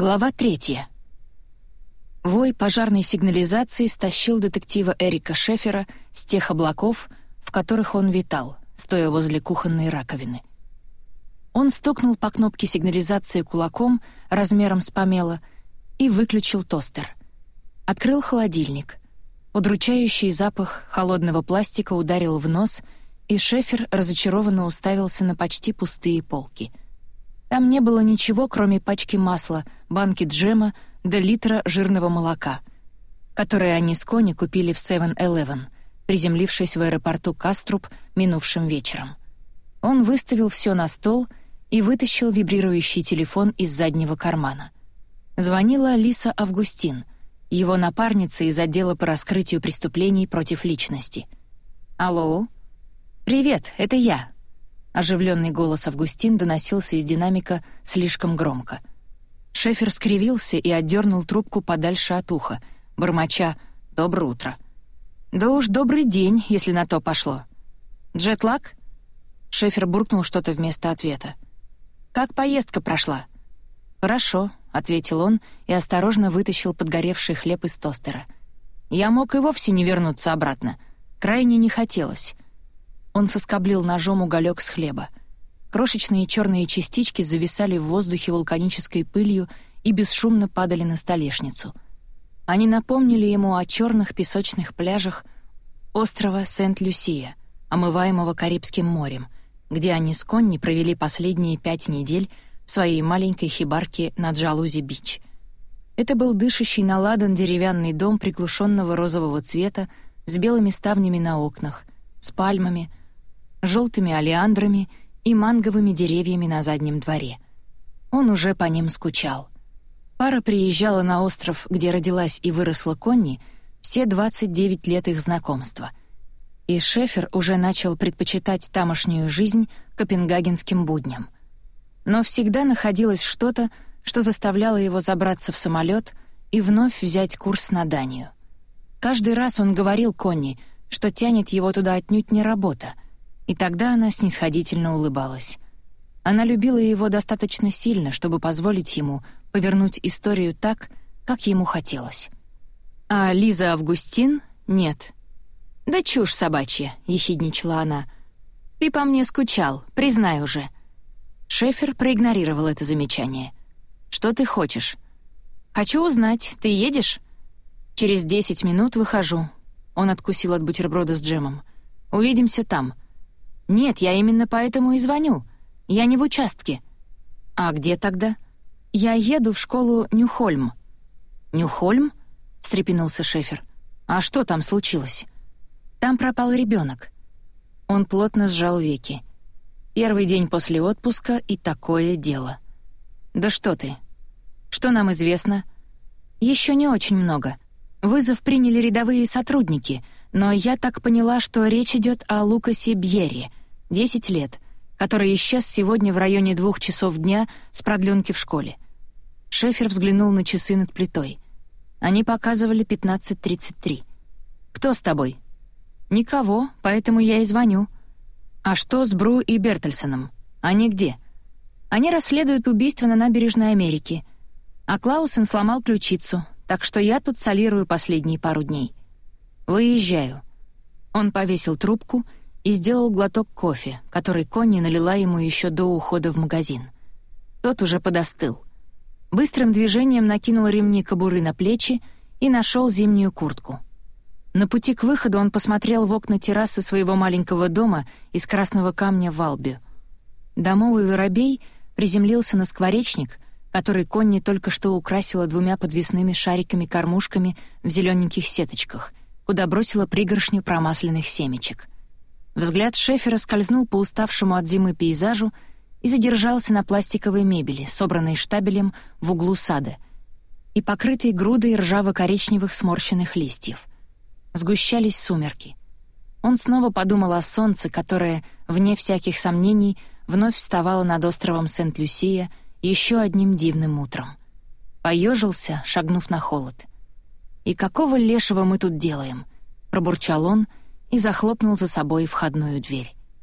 Глава третья. Вой пожарной сигнализации стащил детектива Эрика Шефера с тех облаков, в которых он витал, стоя возле кухонной раковины. Он стукнул по кнопке сигнализации кулаком размером с помела и выключил тостер. Открыл холодильник. Удручающий запах холодного пластика ударил в нос, и Шефер разочарованно уставился на почти пустые полки — там не было ничего, кроме пачки масла, банки джема да литра жирного молока, которые они с Кони купили в 7-Eleven, приземлившись в аэропорту Каструб минувшим вечером. Он выставил все на стол и вытащил вибрирующий телефон из заднего кармана. Звонила Лиса Августин, его напарница из отдела по раскрытию преступлений против личности. «Алло?» «Привет, это я», Оживленный голос Августин доносился из динамика слишком громко. Шефер скривился и отдернул трубку подальше от уха, бормоча «Доброе утро». «Да уж добрый день, если на то пошло». «Джетлаг?» Шефер буркнул что-то вместо ответа. «Как поездка прошла?» «Хорошо», — ответил он и осторожно вытащил подгоревший хлеб из тостера. «Я мог и вовсе не вернуться обратно. Крайне не хотелось. Он соскоблил ножом уголек с хлеба. Крошечные черные частички зависали в воздухе вулканической пылью и бесшумно падали на столешницу. Они напомнили ему о черных песочных пляжах острова Сент-Люсия, омываемого Карибским морем, где они с Конни провели последние пять недель в своей маленькой хибарке на Джалузи-Бич. Это был дышащий на ладан деревянный дом приглушенного розового цвета с белыми ставнями на окнах, с пальмами — желтыми олеандрами и манговыми деревьями на заднем дворе. Он уже по ним скучал. Пара приезжала на остров, где родилась и выросла Конни, все 29 лет их знакомства. И Шефер уже начал предпочитать тамошнюю жизнь копенгагенским будням. Но всегда находилось что-то, что заставляло его забраться в самолет и вновь взять курс на Данию. Каждый раз он говорил Конни, что тянет его туда отнюдь не работа — и тогда она снисходительно улыбалась. Она любила его достаточно сильно, чтобы позволить ему повернуть историю так, как ему хотелось. А Лиза Августин — нет. «Да чушь собачья», — ехидничала она. «Ты по мне скучал, признай уже». Шефер проигнорировал это замечание. «Что ты хочешь?» «Хочу узнать, ты едешь?» «Через десять минут выхожу». Он откусил от бутерброда с джемом. «Увидимся там. «Нет, я именно поэтому и звоню. Я не в участке». «А где тогда?» «Я еду в школу Нюхольм». «Нюхольм?» — встрепенулся Шефер. «А что там случилось?» «Там пропал ребенок. Он плотно сжал веки. «Первый день после отпуска и такое дело». «Да что ты? Что нам известно?» Еще не очень много. Вызов приняли рядовые сотрудники, но я так поняла, что речь идет о Лукасе Бьерри — 10 лет, который исчез сегодня в районе двух часов дня с продленки в школе. Шефер взглянул на часы над плитой. Они показывали 15.33. «Кто с тобой?» «Никого, поэтому я и звоню». «А что с Бру и Бертельсоном? Они где?» «Они расследуют убийство на набережной Америки. А Клаусен сломал ключицу, так что я тут солирую последние пару дней. Выезжаю». Он повесил трубку и и сделал глоток кофе, который Конни налила ему еще до ухода в магазин. Тот уже подостыл. Быстрым движением накинул ремни кобуры на плечи и нашел зимнюю куртку. На пути к выходу он посмотрел в окна террасы своего маленького дома из красного камня в Албе. Домовый воробей приземлился на скворечник, который Конни только что украсила двумя подвесными шариками-кормушками в зелененьких сеточках, куда бросила пригоршню промасленных семечек. Взгляд Шефера скользнул по уставшему от зимы пейзажу и задержался на пластиковой мебели, собранной штабелем в углу сада, и покрытой грудой ржаво-коричневых сморщенных листьев. Сгущались сумерки. Он снова подумал о солнце, которое, вне всяких сомнений, вновь вставало над островом Сент-Люсия еще одним дивным утром. Поежился, шагнув на холод. «И какого лешего мы тут делаем?» — пробурчал он — и захлопнул за собой входную дверь.